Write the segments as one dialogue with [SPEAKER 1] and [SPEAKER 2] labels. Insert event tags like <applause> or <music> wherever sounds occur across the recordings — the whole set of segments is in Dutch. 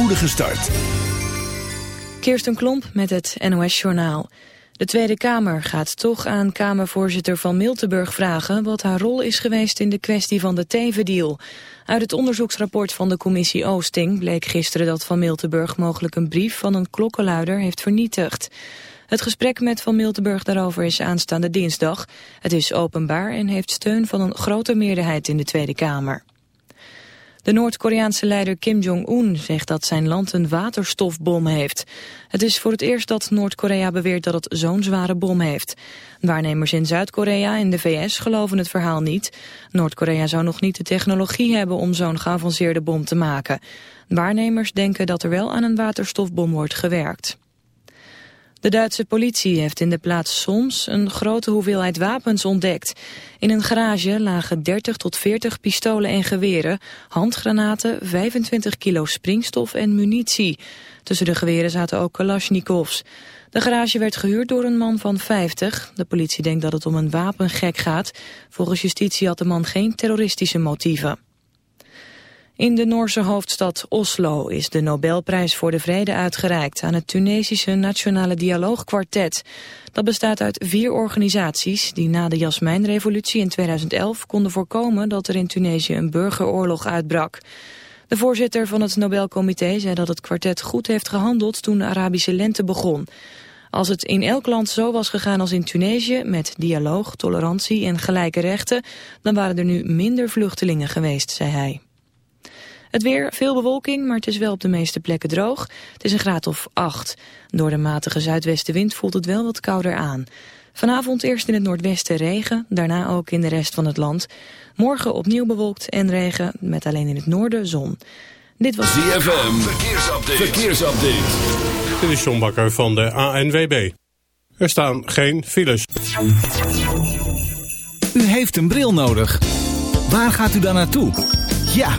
[SPEAKER 1] spoedige start.
[SPEAKER 2] Klomp met het NOS-journaal. De Tweede Kamer gaat toch aan Kamervoorzitter van Miltenburg vragen... wat haar rol is geweest in de kwestie van de Teven-deal. Uit het onderzoeksrapport van de commissie Oosting... bleek gisteren dat Van Miltenburg mogelijk een brief van een klokkenluider heeft vernietigd. Het gesprek met Van Miltenburg daarover is aanstaande dinsdag. Het is openbaar en heeft steun van een grote meerderheid in de Tweede Kamer. De Noord-Koreaanse leider Kim Jong-un zegt dat zijn land een waterstofbom heeft. Het is voor het eerst dat Noord-Korea beweert dat het zo'n zware bom heeft. Waarnemers in Zuid-Korea en de VS geloven het verhaal niet. Noord-Korea zou nog niet de technologie hebben om zo'n geavanceerde bom te maken. Waarnemers denken dat er wel aan een waterstofbom wordt gewerkt. De Duitse politie heeft in de plaats Soms een grote hoeveelheid wapens ontdekt. In een garage lagen 30 tot 40 pistolen en geweren, handgranaten, 25 kilo springstof en munitie. Tussen de geweren zaten ook kalasjnikovs. De garage werd gehuurd door een man van 50. De politie denkt dat het om een wapengek gaat. Volgens justitie had de man geen terroristische motieven. In de Noorse hoofdstad Oslo is de Nobelprijs voor de Vrede uitgereikt aan het Tunesische Nationale Dialoogkwartet. Dat bestaat uit vier organisaties die na de Jasmijnrevolutie in 2011 konden voorkomen dat er in Tunesië een burgeroorlog uitbrak. De voorzitter van het Nobelcomité zei dat het kwartet goed heeft gehandeld toen de Arabische lente begon. Als het in elk land zo was gegaan als in Tunesië, met dialoog, tolerantie en gelijke rechten, dan waren er nu minder vluchtelingen geweest, zei hij. Het weer, veel bewolking, maar het is wel op de meeste plekken droog. Het is een graad of 8. Door de matige zuidwestenwind voelt het wel wat kouder aan. Vanavond eerst in het noordwesten regen, daarna ook in de rest van het land. Morgen opnieuw bewolkt en regen, met alleen in het noorden zon.
[SPEAKER 1] Dit was ZFM, verkeersupdate. verkeersupdate.
[SPEAKER 3] Dit is John Bakker van de ANWB. Er staan geen files.
[SPEAKER 1] U heeft een bril nodig. Waar gaat u dan naartoe? Ja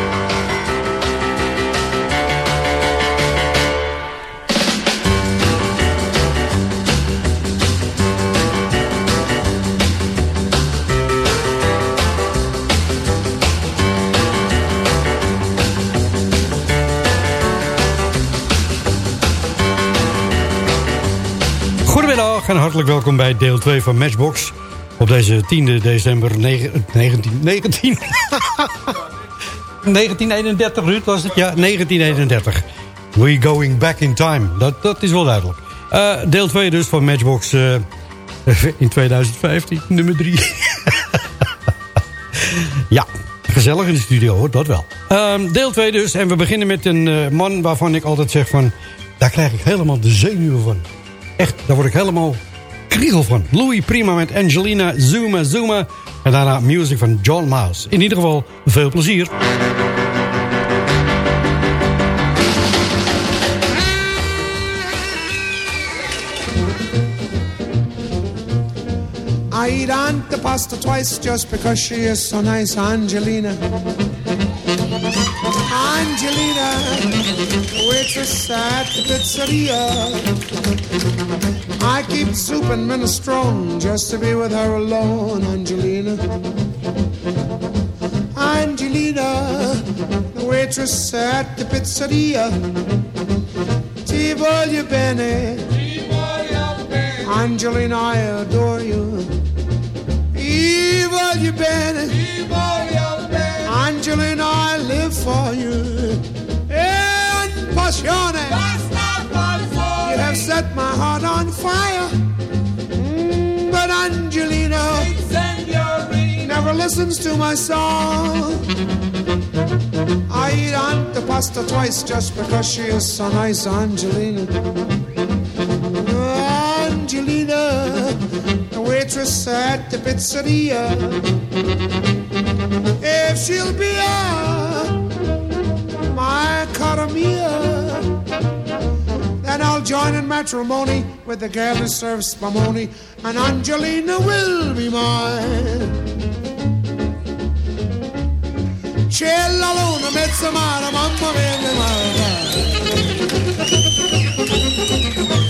[SPEAKER 3] En hartelijk welkom bij deel 2 van Matchbox. Op deze 10 december 19... 19 1931, Ruud, was het? Ja, 1931. We going back in time. Dat, dat is wel duidelijk. Uh, deel 2 dus van Matchbox uh, <laughs> in 2015, nummer 3. <laughs> ja, gezellig in de studio, hoor, dat wel. Uh, deel 2 dus, en we beginnen met een uh, man waarvan ik altijd zeg van... daar krijg ik helemaal de zenuwen van. Echt, daar word ik helemaal kriegel van. Louis Prima met Angelina Zuma Zuma. En daarna music van John Miles. In ieder geval, veel plezier.
[SPEAKER 4] I eat antipasta twice just because she is so nice, Angelina. Angelina, waitress at the pizzeria. I keep soup and minestrone just to be with her alone, Angelina. Angelina, the waitress at the pizzeria. Ti voglio bene. Angelina, I adore you. Ti voglio bene. Angelina, I live for you. And passione. You have set my heart on fire. Mm, but Angelina never listens to my song. I eat antipasta twice just because she is so nice, Angelina. Angelina, the waitress at the pizzeria. If she'll be then I'll join in matrimony with the girl who serves spumoni, and Angelina will be mine. C'è la luna, mezza mare, mamma mia, mia mare.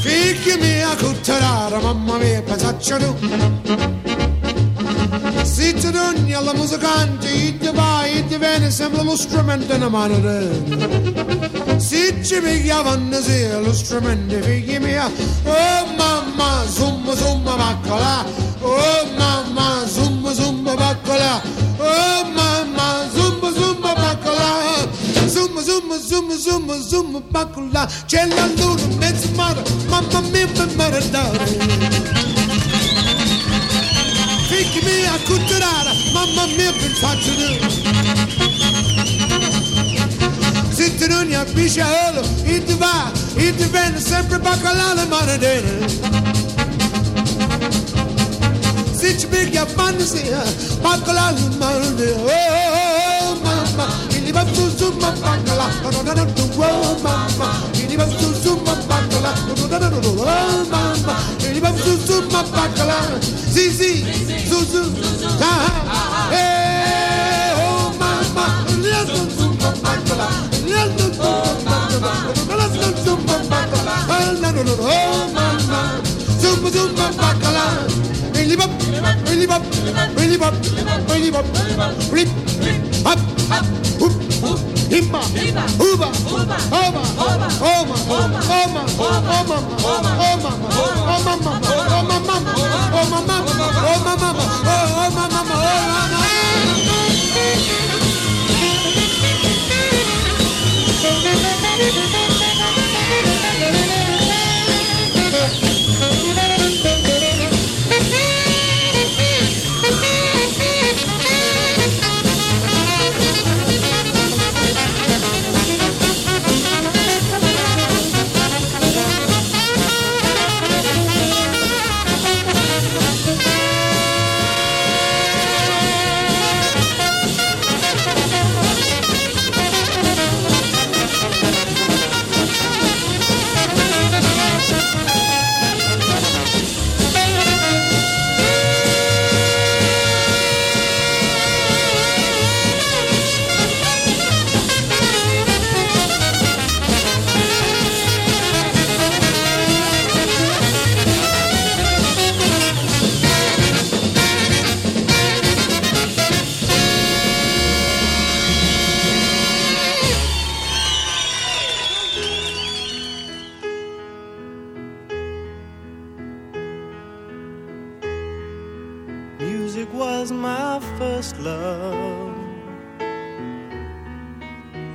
[SPEAKER 4] Figli mia, cutterara, mamma mia, pasaccia tu. Zitti d'ogni alla musicante, ti vai, ti viene, sembra lo strumento in mano Se ci pigliavano sia lo strumento, figli mia, oh mamma, zumba zumba baccola, oh mamma, zumba zumba baccola, oh mamma, zumba zumba baccola, zumba zumba zumba zumba zumba baccola, c'è la luna, mezzo mare, mamma mia, mi maradare. Figli mia, cutterara, mamma mia, pensate Sitte non a pisciolo, e ti va, e ti viene sempre baccalà la maradena. Se ci pigli a fantasia, baccalà la maradena. Oh, mamma, il va su su ma baccalà, no no no no, oh mamma, il va su su ma baccalà, no no no no, oh mamma, il va su su ma baccalà. Sì sì, su su, ah, eh, up, up, himba.
[SPEAKER 5] Thank you.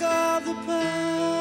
[SPEAKER 5] music of the Music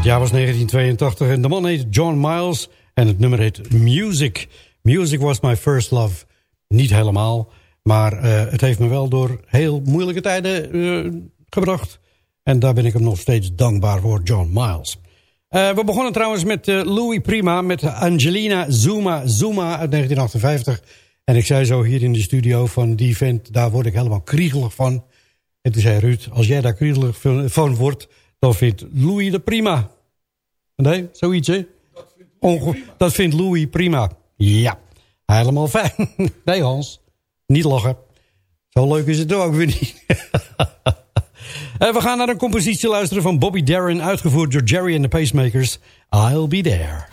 [SPEAKER 3] Het jaar was 1982 en de man heet John Miles en het nummer heet Music. Music was my first love. Niet helemaal, maar eh, het heeft me wel door heel moeilijke tijden eh, gebracht. En daar ben ik hem nog steeds dankbaar voor, John Miles. Eh, we begonnen trouwens met Louis Prima, met Angelina Zuma Zuma uit 1958. En ik zei zo hier in de studio van die vent, daar word ik helemaal kriegelig van. En toen zei Ruud, als jij daar kriegelig van wordt, dan vindt Louis de prima. Nee, zoiets hè? Dat vindt Louis, prima. Dat vindt Louis prima. Ja, helemaal fijn. <laughs> Nee Hans, niet lachen. Zo leuk is het ook weer niet. <laughs> en we gaan naar een compositie luisteren van Bobby Darin... uitgevoerd door Jerry and the Pacemakers. I'll Be There.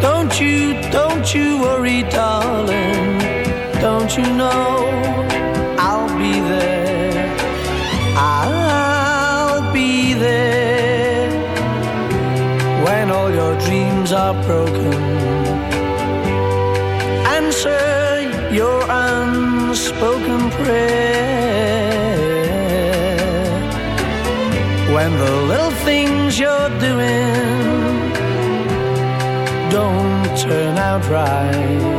[SPEAKER 5] Don't you, don't you worry, darling. Don't you know? I'll be there. I'll be there. When all your dreams are broken. Answer your unspoken prayer. When the little things you're doing Don't turn out right.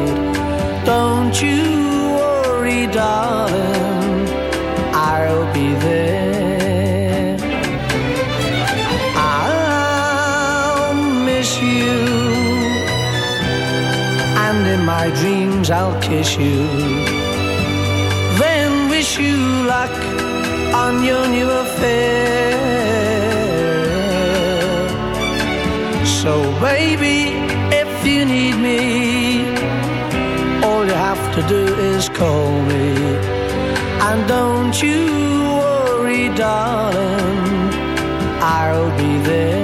[SPEAKER 5] my dreams I'll kiss you. Then wish you luck on your new affair. So baby, if you need me All you have to do is call me. And don't you worry, darling I'll be there.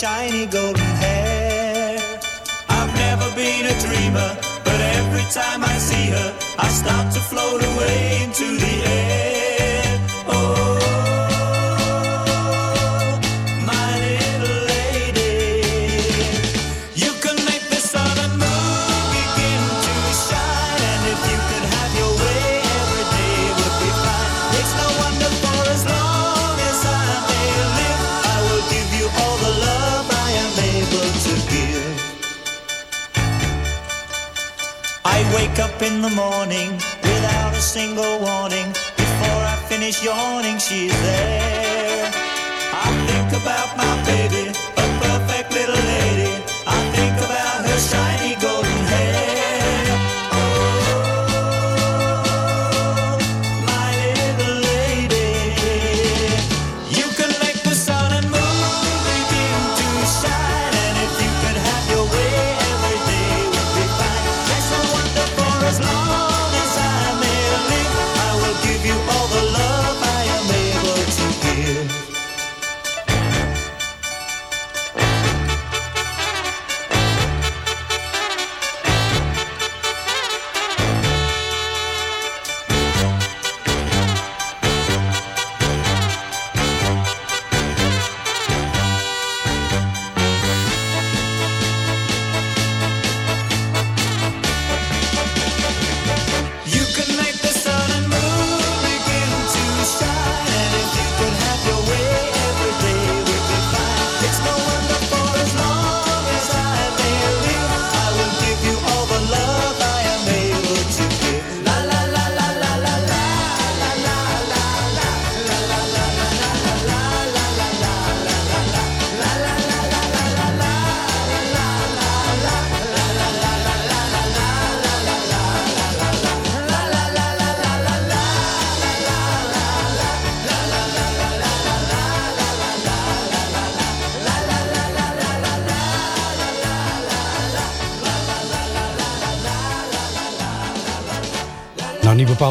[SPEAKER 6] shiny golden hair. I've never been a dreamer, but every time I see her, I start to float away into the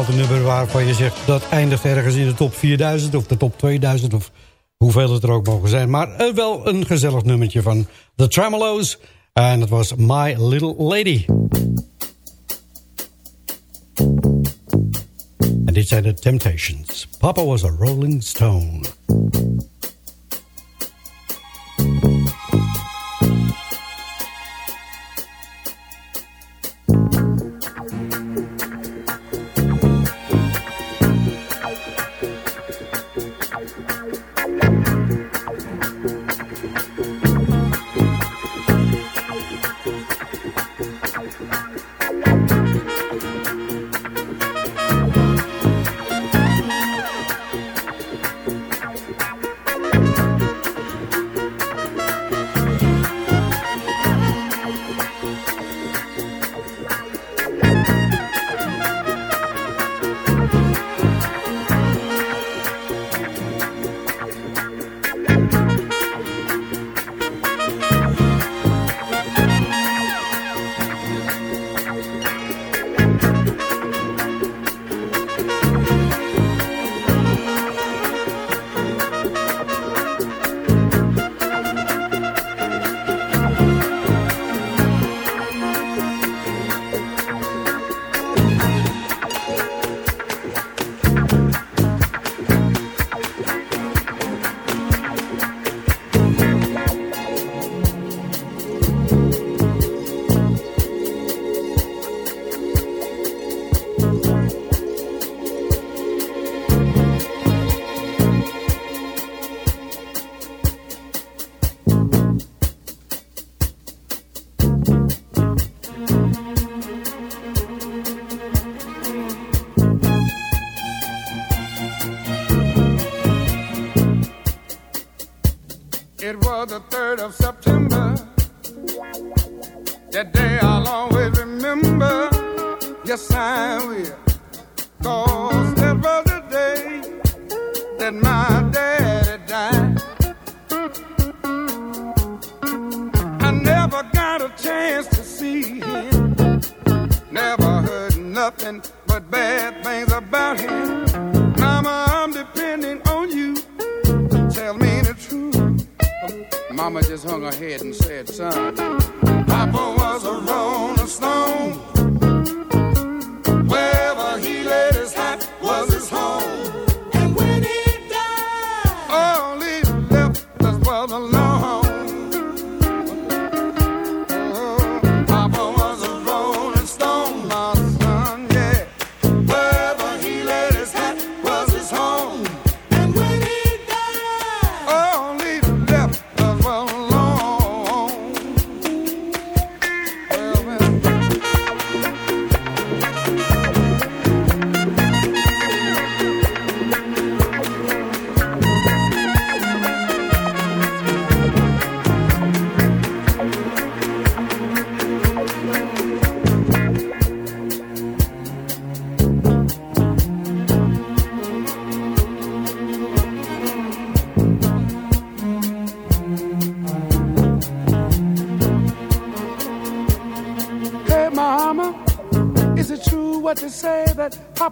[SPEAKER 7] een nummer waarvan je zegt... dat eindigt ergens in de top 4000 of de top 2000... of hoeveel het er ook mogen zijn. Maar uh, wel een gezellig nummertje van The Tremolo's. En dat was My Little Lady. En dit zijn de Temptations. Papa was a Rolling Stone.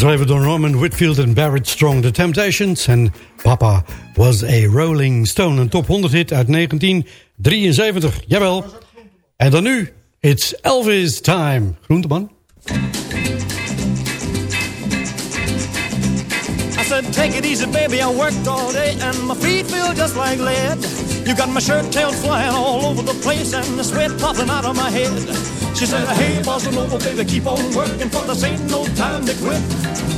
[SPEAKER 3] Geschreven door Norman Whitfield en Barrett Strong, The Temptations. En Papa was a Rolling Stone, een top 100 hit uit 1973. Jawel. En dan nu, it's Elvis time. Groenteman.
[SPEAKER 8] I take it easy, baby. I worked all day and my feet feel just like lead. You got my shirt tails flying all over the place and the sweat popping out of my head. She said, hey, bossa nova, baby, keep on working for this ain't no time to quit.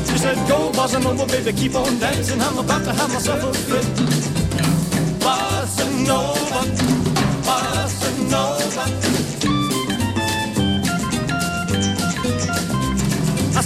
[SPEAKER 8] She said, go, bossa nova, baby, keep on dancing. I'm about to have myself a fit. Bossa nova, bossa nova.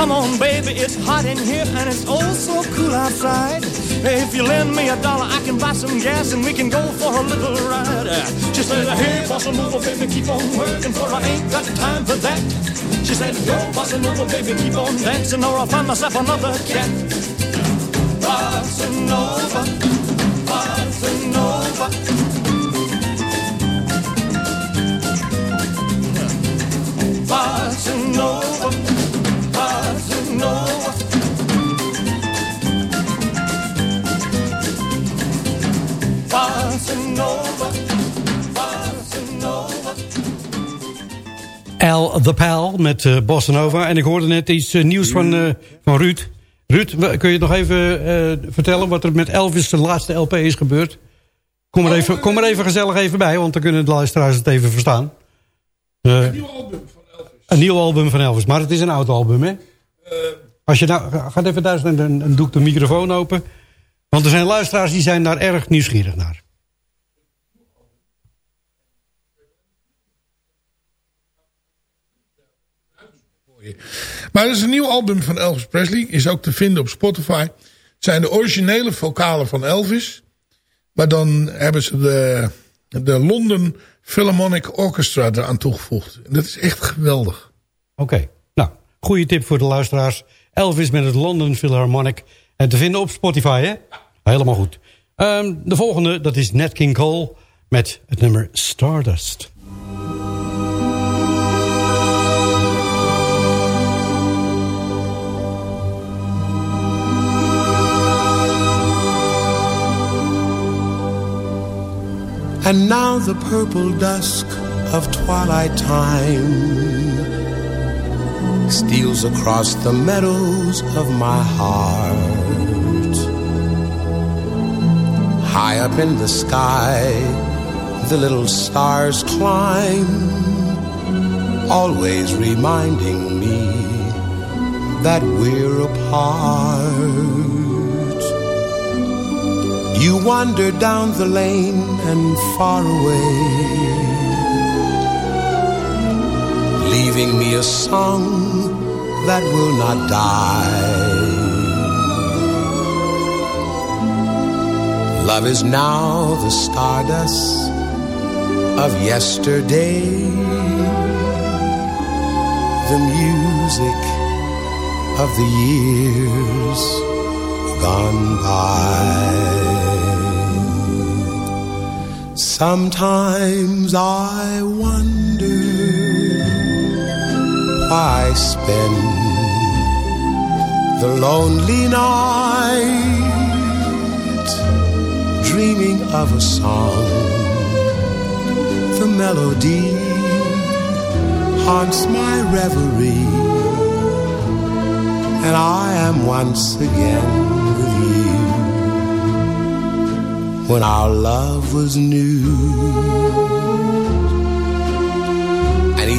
[SPEAKER 8] Come on, baby, it's hot in here and it's oh so cool outside. If you lend me a dollar, I can buy some gas and we can go for a little ride. She said, hey, bossa nova, baby, keep on working for I ain't got time for that. She said, go, bossa nova, baby, keep on dancing or I'll find myself another cat. Bossa nova, bossa nova. Bossa nova, nova.
[SPEAKER 3] Al The Pal met uh, Bossa Nova. En ik hoorde net iets eh, nieuws van, eh, van Ruud. Ruud, kun je nog even eh, vertellen wat er met Elvis de laatste LP is gebeurd? Kom er, even, kom er even gezellig even bij, want dan kunnen de luisteraars het even verstaan. Eh,
[SPEAKER 9] Een nieuw album van Elvis.
[SPEAKER 3] een nieuw album van Elvis, maar het is een oud album, hè? Als je nou, gaat even thuis en dan doe ik de microfoon open. Want er zijn luisteraars die zijn daar erg nieuwsgierig naar.
[SPEAKER 9] Maar er is een nieuw album van Elvis Presley. Is ook te vinden op Spotify. Het zijn de originele vocalen van Elvis. Maar dan hebben ze de, de London Philharmonic Orchestra eraan toegevoegd. En dat is echt geweldig.
[SPEAKER 3] Oké, goede tip voor de luisteraars. Elvis met het London Philharmonic. En te vinden op Spotify, hè? Helemaal goed. Ehm, de volgende, dat is Nat King Cole met het nummer Stardust.
[SPEAKER 4] And now the purple dusk of twilight time
[SPEAKER 10] steals across the meadows of my heart. High up in the sky, the little stars climb, always reminding me that we're apart. You wander down the lane and far away, leaving me a song that will not die. Love is now the stardust of yesterday, the music of the years gone by. Sometimes I wonder I spend the lonely night dreaming of a song. The melody haunts my reverie, and I am once again with you. When our love was new,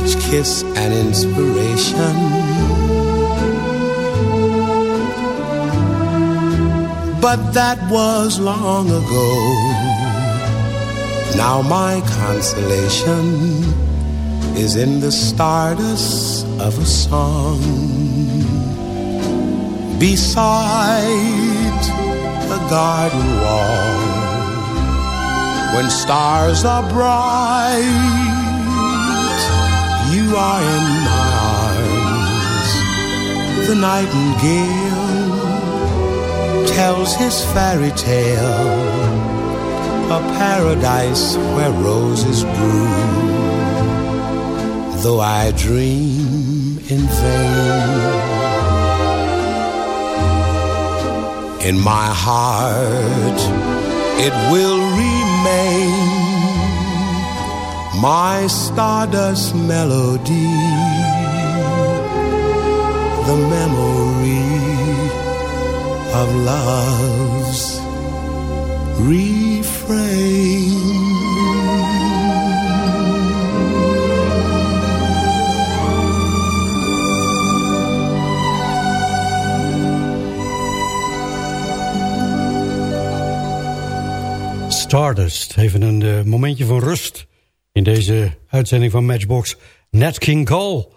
[SPEAKER 10] each kiss an inspiration. But that was long ago. Now my consolation is in the stardust of a song. Beside a garden wall, when stars are bright, are in my arms. The nightingale tells his fairy tale a paradise where roses bloom. Though I dream in vain, in my heart it will remain my stardust melody, the memory of love's refrain.
[SPEAKER 3] Stardust. Even een eh, momentje van rust deze uitzending van Matchbox. Nat King Cole.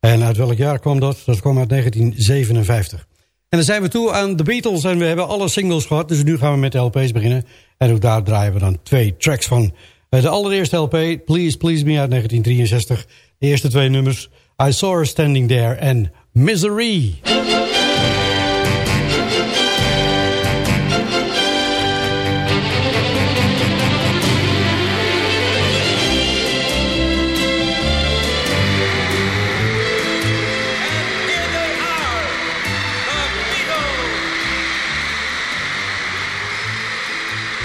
[SPEAKER 3] En uit welk jaar kwam dat? Dat kwam uit 1957. En dan zijn we toe aan de Beatles en we hebben alle singles gehad. Dus nu gaan we met de LP's beginnen. En ook daar draaien we dan twee tracks van. Eh, De allereerste LP, Please Please Me uit 1963. De eerste twee nummers, I Saw Her Standing There en Misery.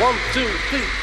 [SPEAKER 11] One, two, three,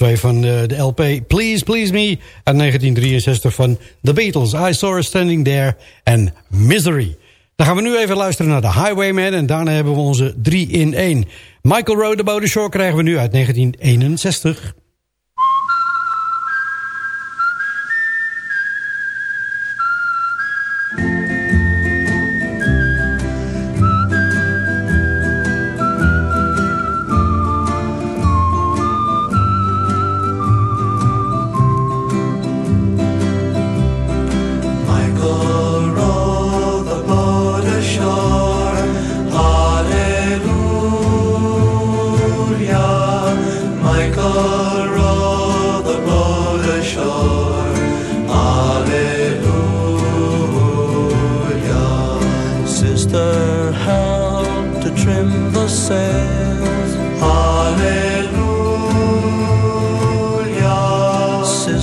[SPEAKER 3] twee van eh, de LP Please Please Me uit 1963 van The Beatles. I Saw Her Standing There en Misery. Dan gaan we nu even luisteren naar The Highwayman en daarna hebben we onze 3 in 1. Michael About the Shore krijgen we nu uit 1961.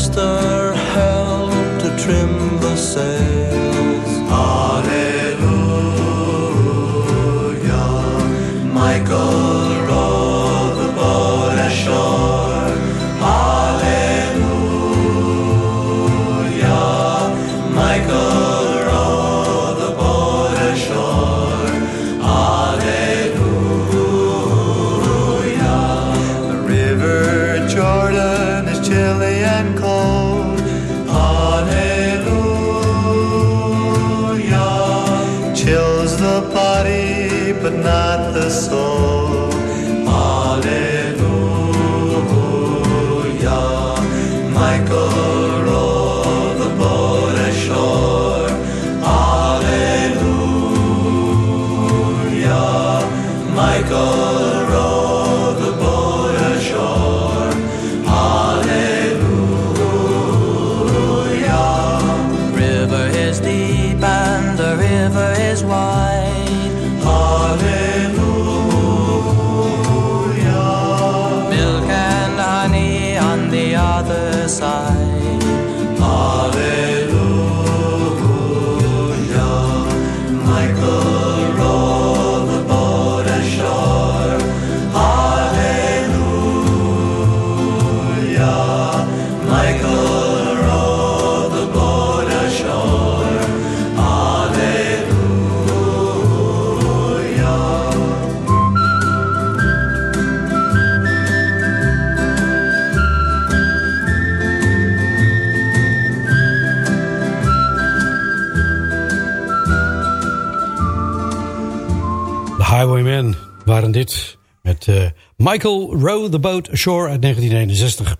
[SPEAKER 5] master help to trim the sail. The
[SPEAKER 3] Highwaymen waren dit met eh, Michael Row the Boat Ashore uit 1961.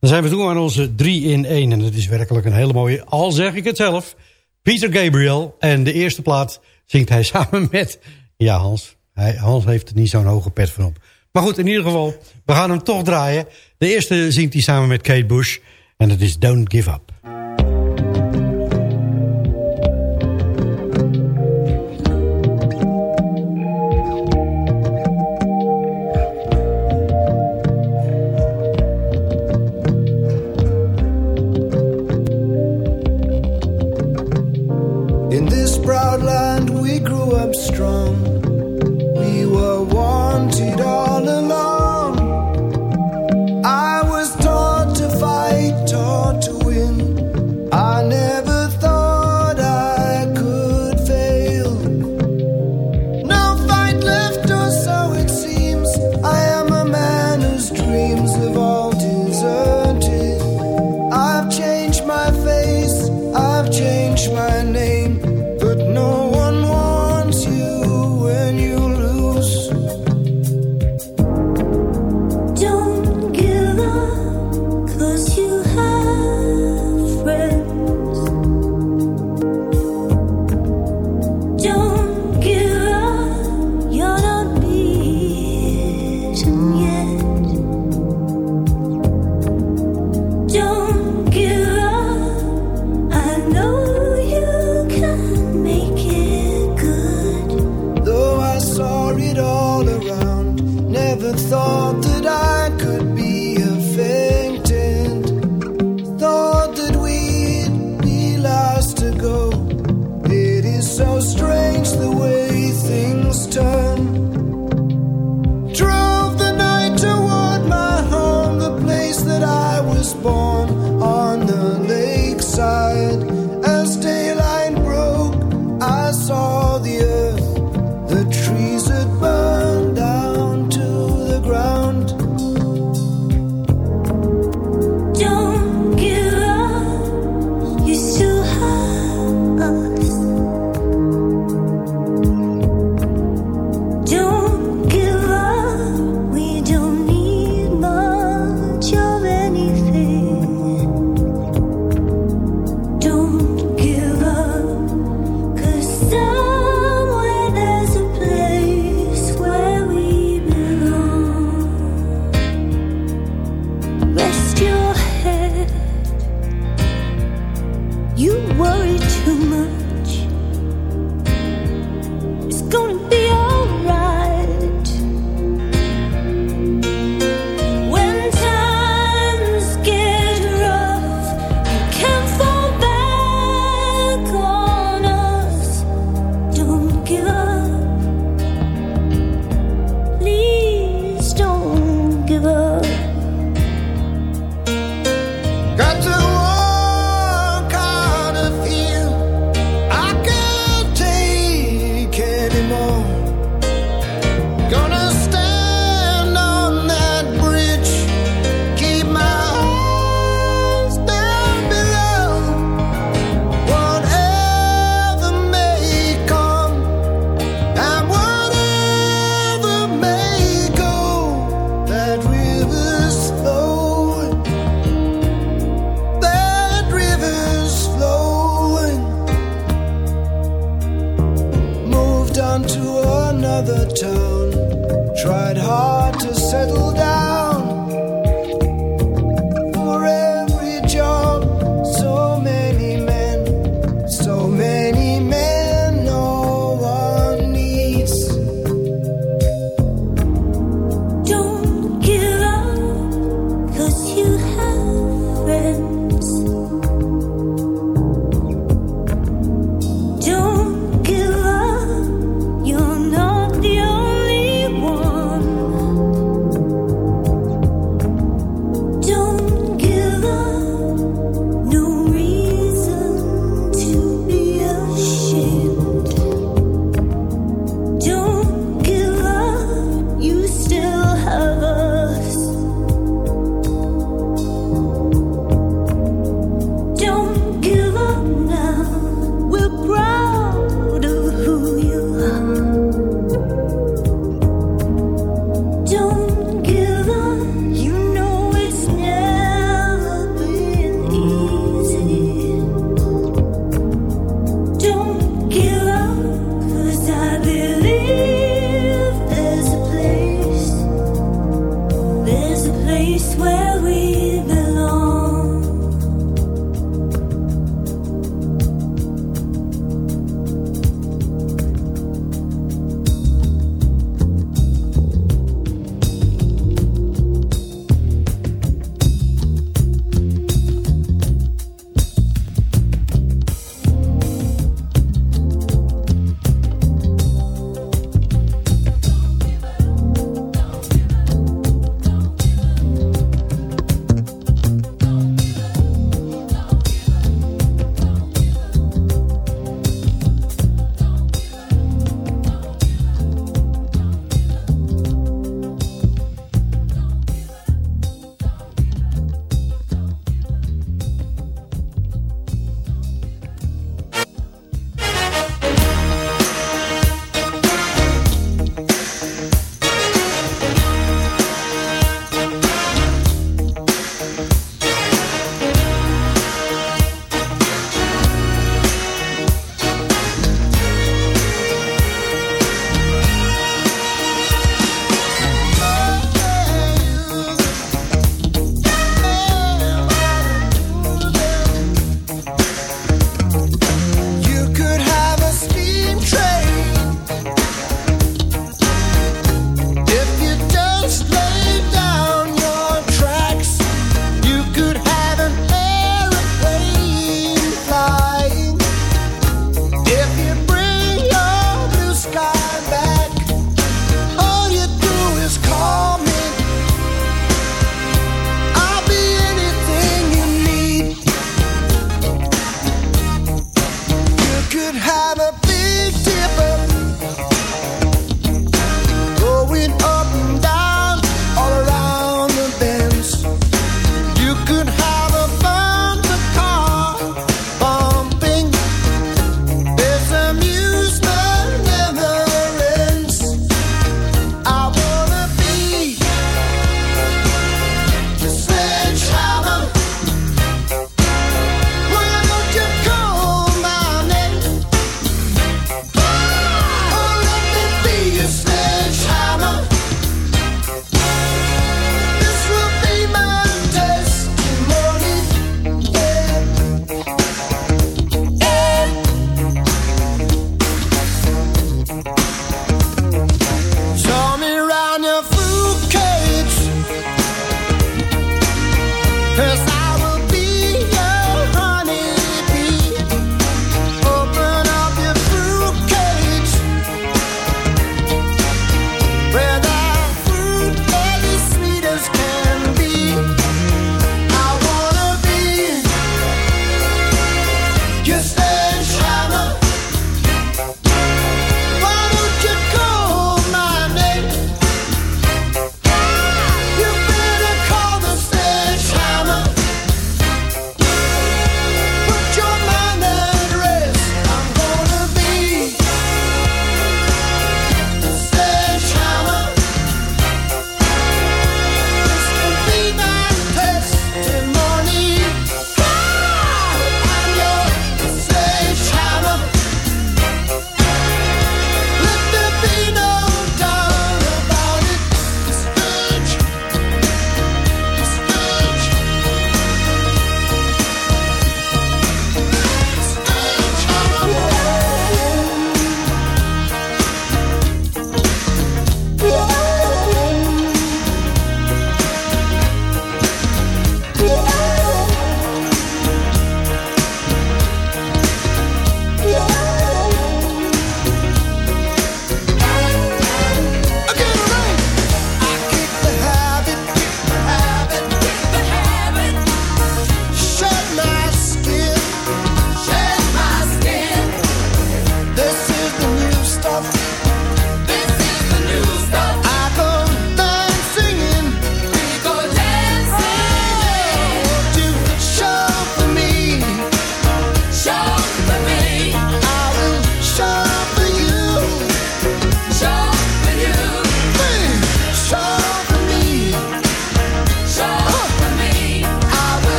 [SPEAKER 3] Dan zijn we toe aan onze 3 in 1 en het is werkelijk een hele mooie, al zeg ik het zelf, Peter Gabriel. En de eerste plaat zingt hij <laughs> samen met, ja Hans, hij, Hans heeft er niet zo'n hoge pet van op. Maar goed, in ieder geval, we gaan hem toch draaien. De eerste zingt hij samen met Kate Bush en dat is Don't Give Up.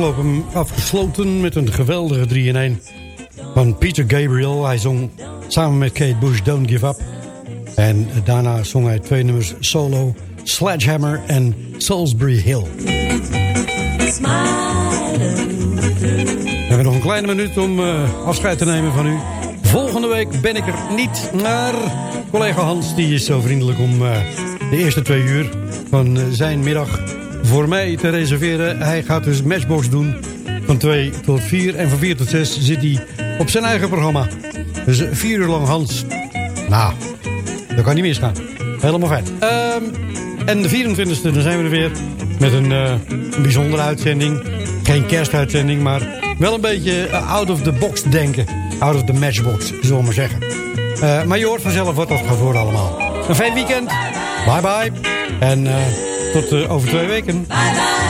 [SPEAKER 3] Werd afgesloten, afgesloten met een geweldige 3-in-1 van Peter Gabriel. Hij zong samen met Kate Bush Don't Give Up. En daarna zong hij twee nummers solo, Sledgehammer en Salisbury Hill. We hebben nog een kleine minuut om eh, afscheid te nemen van u. Volgende week ben ik er niet, maar collega Hans die is zo vriendelijk om eh, de eerste twee uur van eh, zijn middag voor mij te reserveren. Hij gaat dus Matchbox doen van 2 tot 4 en van 4 tot 6 zit hij op zijn eigen programma. Dus vier uur lang Hans. Nou, dat kan niet misgaan. Helemaal fijn. Ehm, en de 24e, dan zijn we er weer met een, eh, een bijzondere uitzending. Geen kerstuitzending, maar wel een beetje eh, out of the box denken. Out of the matchbox, zullen we maar zeggen. Eh, maar je hoort vanzelf wat dat gaat worden allemaal. Een fijn weekend. Bye bye. En tot eh, over twee weken.
[SPEAKER 6] Oh,